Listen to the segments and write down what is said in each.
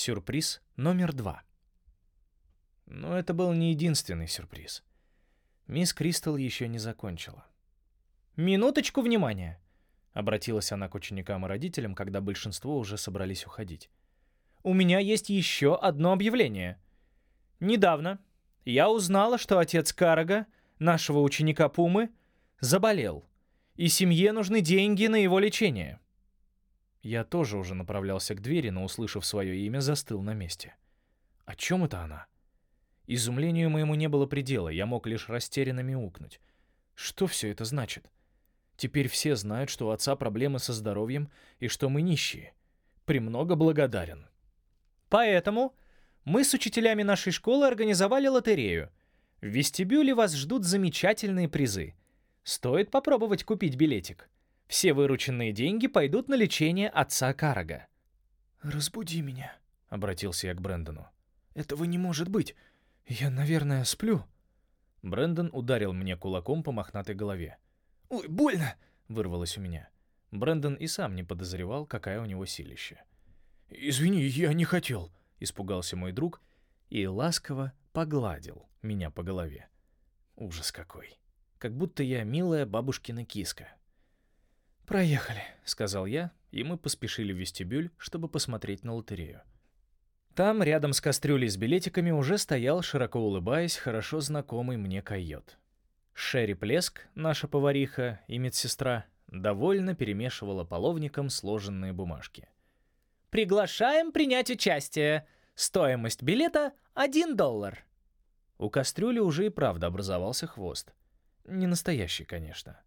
Сюрприз номер два. Но это был не единственный сюрприз. Мисс Кристал еще не закончила. «Минуточку внимания!» — обратилась она к ученикам и родителям, когда большинство уже собрались уходить. «У меня есть еще одно объявление. Недавно я узнала, что отец Карага, нашего ученика Пумы, заболел, и семье нужны деньги на его лечение». Я тоже уже направлялся к двери, но, услышав свое имя, застыл на месте. О чем это она? Изумлению моему не было предела, я мог лишь растерянно мяукнуть. Что все это значит? Теперь все знают, что у отца проблемы со здоровьем и что мы нищие. Премного благодарен. Поэтому мы с учителями нашей школы организовали лотерею. В вестибюле вас ждут замечательные призы. Стоит попробовать купить билетик. Все вырученные деньги пойдут на лечение отца Карага. «Разбуди меня», — обратился я к Брэндону. «Этого не может быть. «Я, наверное, сплю». Брэндон ударил мне кулаком по мохнатой голове. «Ой, больно!» — вырвалось у меня. Брэндон и сам не подозревал, какая у него силища. «Извини, я не хотел», — испугался мой друг и ласково погладил меня по голове. Ужас какой. Как будто я милая бабушкина киска. «Проехали», — сказал я, и мы поспешили в вестибюль, чтобы посмотреть на лотерею. Там, рядом с кастрюлей с билетиками, уже стоял, широко улыбаясь, хорошо знакомый мне койот. Шерри Плеск, наша повариха и медсестра, довольно перемешивала половником сложенные бумажки. «Приглашаем принять участие. Стоимость билета — один доллар». У кастрюли уже и правда образовался хвост. Не настоящий, конечно.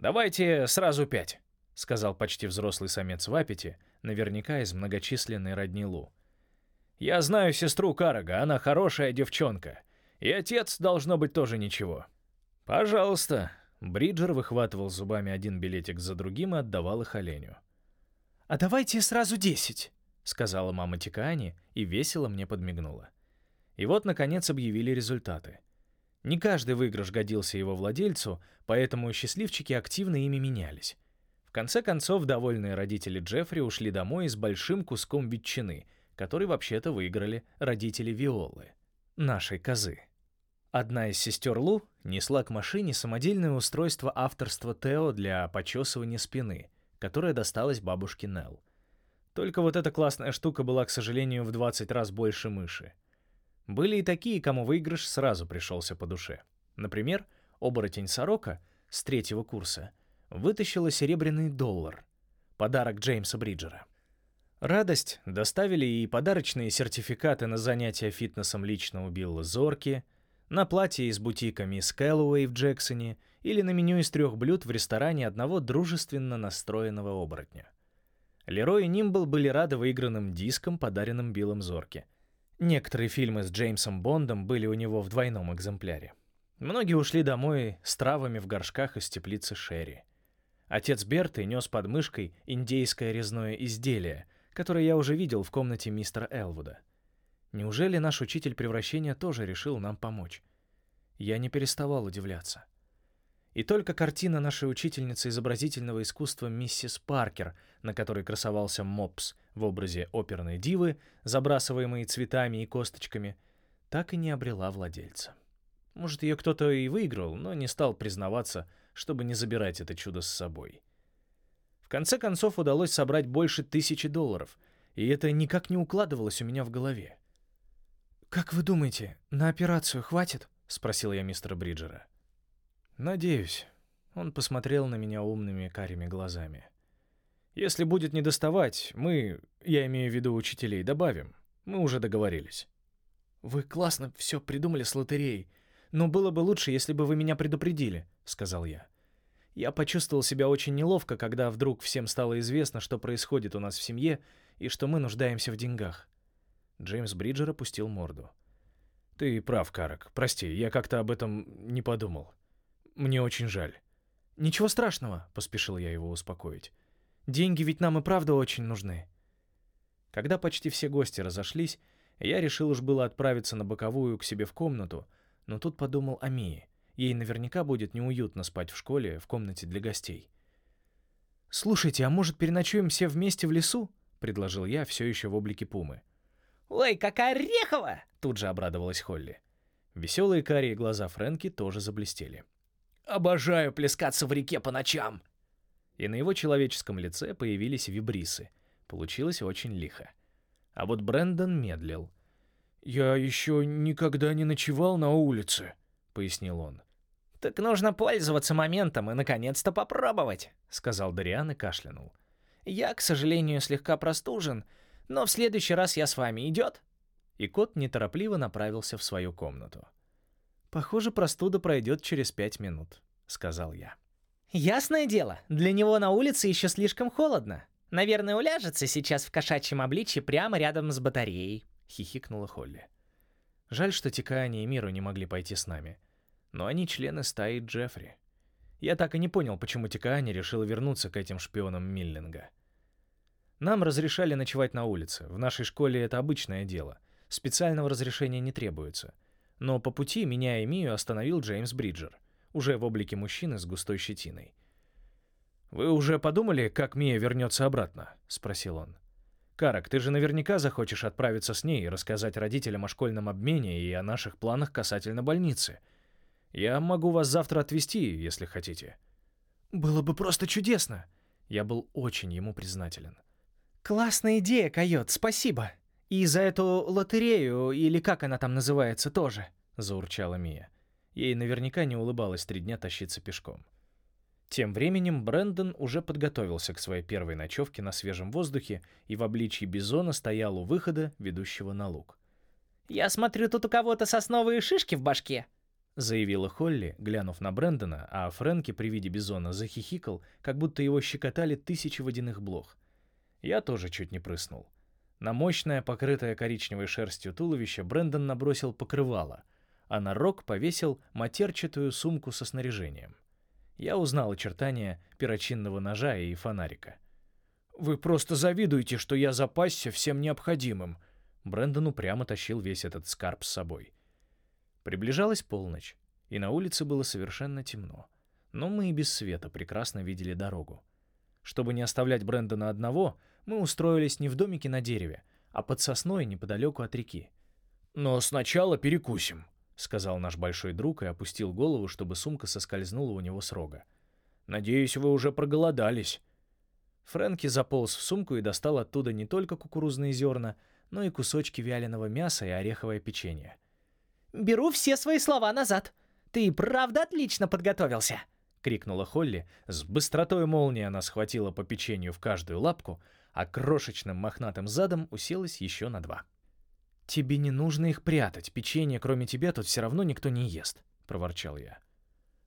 «Давайте сразу пять», — сказал почти взрослый самец в аппете, наверняка из многочисленной родни Лу. Я знаю сестру Карага, она хорошая девчонка. И отец должно быть тоже ничего. Пожалуйста. Бриджер выхватывал зубами один билетик за другим и отдавал их оленю. «А давайте сразу десять», — сказала мама Тикаани и весело мне подмигнула. И вот, наконец, объявили результаты. Не каждый выигрыш годился его владельцу, поэтому счастливчики активно ими менялись. В конце концов, довольные родители Джеффри ушли домой с большим куском ветчины — который вообще-то выиграли родители Виолы, нашей козы. Одна из сестер Лу несла к машине самодельное устройство авторства Тео для почесывания спины, которое досталось бабушке Нелл. Только вот эта классная штука была, к сожалению, в 20 раз больше мыши. Были и такие, кому выигрыш сразу пришелся по душе. Например, оборотень Сорока с третьего курса вытащила серебряный доллар, подарок Джеймса Бриджера. Радость доставили и подарочные сертификаты на занятия фитнесом лично у Билла Зорки, на платье из бутика Мисс Кэллоуэй в Джексоне или на меню из трех блюд в ресторане одного дружественно настроенного оборотня. Лерой и Нимбл были рады выигранным дискам, подаренным Биллом Зорки. Некоторые фильмы с Джеймсом Бондом были у него в двойном экземпляре. Многие ушли домой с травами в горшках из теплицы Шерри. Отец Берты нес под мышкой индейское резное изделие — который я уже видел в комнате мистера Элвуда. Неужели наш учитель превращения тоже решил нам помочь? Я не переставал удивляться. И только картина нашей учительницы изобразительного искусства миссис Паркер, на которой красовался мопс в образе оперной дивы, забрасываемой цветами и косточками, так и не обрела владельца. Может, ее кто-то и выиграл, но не стал признаваться, чтобы не забирать это чудо с собой конце концов удалось собрать больше тысячи долларов, и это никак не укладывалось у меня в голове. «Как вы думаете, на операцию хватит?» — спросил я мистера Бриджера. «Надеюсь». Он посмотрел на меня умными карими глазами. «Если будет недоставать, мы, я имею в виду учителей, добавим. Мы уже договорились». «Вы классно все придумали с лотереей, но было бы лучше, если бы вы меня предупредили», — сказал я. Я почувствовал себя очень неловко, когда вдруг всем стало известно, что происходит у нас в семье и что мы нуждаемся в деньгах. Джеймс Бриджер опустил морду. «Ты прав, Карак. Прости, я как-то об этом не подумал. Мне очень жаль». «Ничего страшного», — поспешил я его успокоить. «Деньги ведь нам и правда очень нужны». Когда почти все гости разошлись, я решил уж было отправиться на боковую к себе в комнату, но тут подумал о Мии. Ей наверняка будет неуютно спать в школе в комнате для гостей. «Слушайте, а может, переночуем все вместе в лесу?» — предложил я, все еще в облике пумы. «Ой, какая орехова!» — тут же обрадовалась Холли. Веселые карие глаза Фрэнки тоже заблестели. «Обожаю плескаться в реке по ночам!» И на его человеческом лице появились вибрисы. Получилось очень лихо. А вот Брэндон медлил. «Я еще никогда не ночевал на улице», — пояснил он. «Так нужно пользоваться моментом и наконец-то попробовать», — сказал Дариан и кашлянул. «Я, к сожалению, слегка простужен, но в следующий раз я с вами идет?» И кот неторопливо направился в свою комнату. «Похоже, простуда пройдет через пять минут», — сказал я. «Ясное дело, для него на улице еще слишком холодно. Наверное, уляжется сейчас в кошачьем обличье прямо рядом с батареей», — хихикнула Холли. Жаль, что Тикаани и Миру не могли пойти с нами. Но они члены стаи Джеффри. Я так и не понял, почему Тикаани решила вернуться к этим шпионам Миллинга. Нам разрешали ночевать на улице. В нашей школе это обычное дело. Специального разрешения не требуется. Но по пути меня и Мию остановил Джеймс Бриджер, уже в облике мужчины с густой щетиной. «Вы уже подумали, как Мия вернется обратно?» — спросил он. «Карак, ты же наверняка захочешь отправиться с ней и рассказать родителям о школьном обмене и о наших планах касательно больницы. Я могу вас завтра отвезти, если хотите». «Было бы просто чудесно!» Я был очень ему признателен. «Классная идея, койот, спасибо. И за эту лотерею, или как она там называется, тоже», — заурчала Мия. Ей наверняка не улыбалось три дня тащиться пешком. Тем временем Брэндон уже подготовился к своей первой ночевке на свежем воздухе и в обличье бизона стоял у выхода, ведущего на луг. «Я смотрю, тут у кого-то сосновые шишки в башке», — заявила Холли, глянув на Брэндона, а Фрэнки при виде бизона захихикал, как будто его щекотали тысячи водяных блох. Я тоже чуть не прыснул. На мощное, покрытое коричневой шерстью туловище Брэндон набросил покрывало, а на рог повесил матерчатую сумку со снаряжением. Я узнал очертания перочинного ножа и фонарика. «Вы просто завидуете, что я запасся всем необходимым!» Брэндон упрямо тащил весь этот скарб с собой. Приближалась полночь, и на улице было совершенно темно. Но мы и без света прекрасно видели дорогу. Чтобы не оставлять Брэндона одного, мы устроились не в домике на дереве, а под сосной неподалеку от реки. «Но сначала перекусим», — сказал наш большой друг и опустил голову, чтобы сумка соскользнула у него с рога. «Надеюсь, вы уже проголодались». Фрэнки заполз в сумку и достал оттуда не только кукурузные зерна, но и кусочки вяленого мяса и ореховое печенье. «Беру все свои слова назад. Ты правда отлично подготовился?» — крикнула Холли. С быстротой молнии она схватила по печенью в каждую лапку, а крошечным мохнатым задом уселась еще на два. «Тебе не нужно их прятать. Печенье, кроме тебя, тут все равно никто не ест», — проворчал я.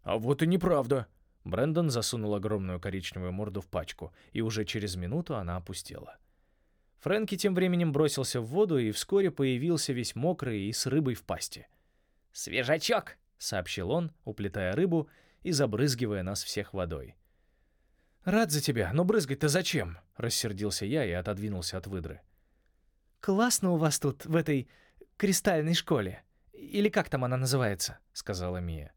«А вот и неправда». Брэндон засунул огромную коричневую морду в пачку, и уже через минуту она опустела. Фрэнки тем временем бросился в воду и вскоре появился весь мокрый и с рыбой в пасти. «Свежачок!» — сообщил он, уплетая рыбу и забрызгивая нас всех водой. «Рад за тебя, но брызгать-то зачем?» — рассердился я и отодвинулся от выдры. «Классно у вас тут, в этой кристальной школе. Или как там она называется?» — сказала Мия.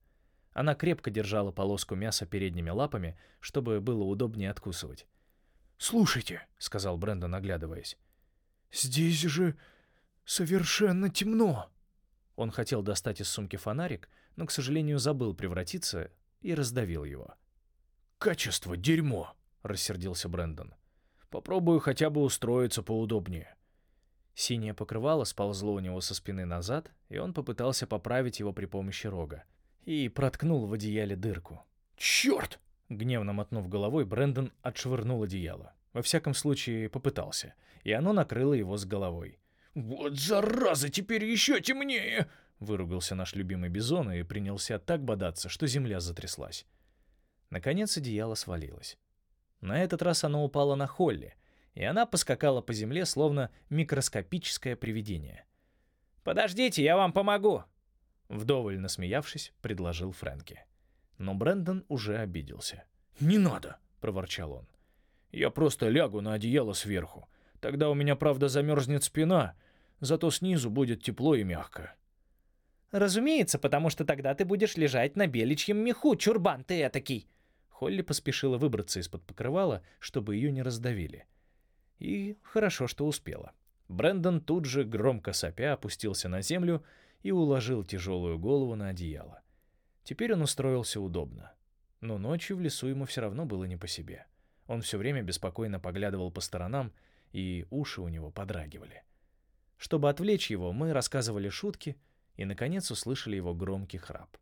Она крепко держала полоску мяса передними лапами, чтобы было удобнее откусывать. «Слушайте», — сказал Брэндон, оглядываясь, — «здесь же совершенно темно». Он хотел достать из сумки фонарик, но, к сожалению, забыл превратиться и раздавил его. «Качество — дерьмо!» — рассердился Брэндон. «Попробую хотя бы устроиться поудобнее». Синее покрывало сползло у него со спины назад, и он попытался поправить его при помощи рога. И проткнул в одеяле дырку. «Черт!» Гневно мотнув головой, Брэндон отшвырнул одеяло. Во всяком случае, попытался, и оно накрыло его с головой. «Вот зараза, теперь еще темнее!» Выругался наш любимый бизон и принялся так бодаться, что земля затряслась. Наконец одеяло свалилось. На этот раз оно упало на Холли, и она поскакала по земле, словно микроскопическое привидение. «Подождите, я вам помогу!» Вдоволь насмеявшись, предложил Фрэнки. Но Брэндон уже обиделся. «Не надо!» — проворчал он. «Я просто лягу на одеяло сверху. Тогда у меня, правда, замерзнет спина, зато снизу будет тепло и мягко». «Разумеется, потому что тогда ты будешь лежать на беличьем меху, чурбан ты этакий!» Холли поспешила выбраться из-под покрывала, чтобы ее не раздавили. И хорошо, что успела. Брэндон тут же, громко сопя, опустился на землю и уложил тяжелую голову на одеяло. Теперь он устроился удобно. Но ночью в лесу ему все равно было не по себе. Он все время беспокойно поглядывал по сторонам, и уши у него подрагивали. Чтобы отвлечь его, мы рассказывали шутки и, наконец, услышали его громкий храп.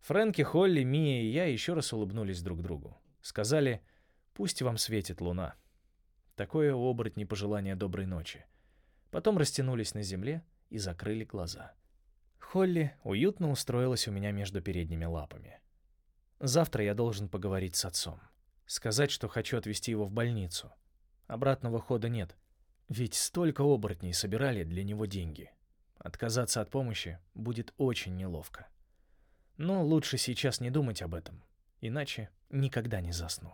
Фрэнки, Холли, Мия и я еще раз улыбнулись друг другу. Сказали «Пусть вам светит луна». Такое у оборотней пожелание доброй ночи. Потом растянулись на земле и закрыли глаза. Холли уютно устроилась у меня между передними лапами. Завтра я должен поговорить с отцом. Сказать, что хочу отвезти его в больницу. Обратного хода нет. Ведь столько оборотней собирали для него деньги. Отказаться от помощи будет очень неловко. Но лучше сейчас не думать об этом, иначе никогда не засну.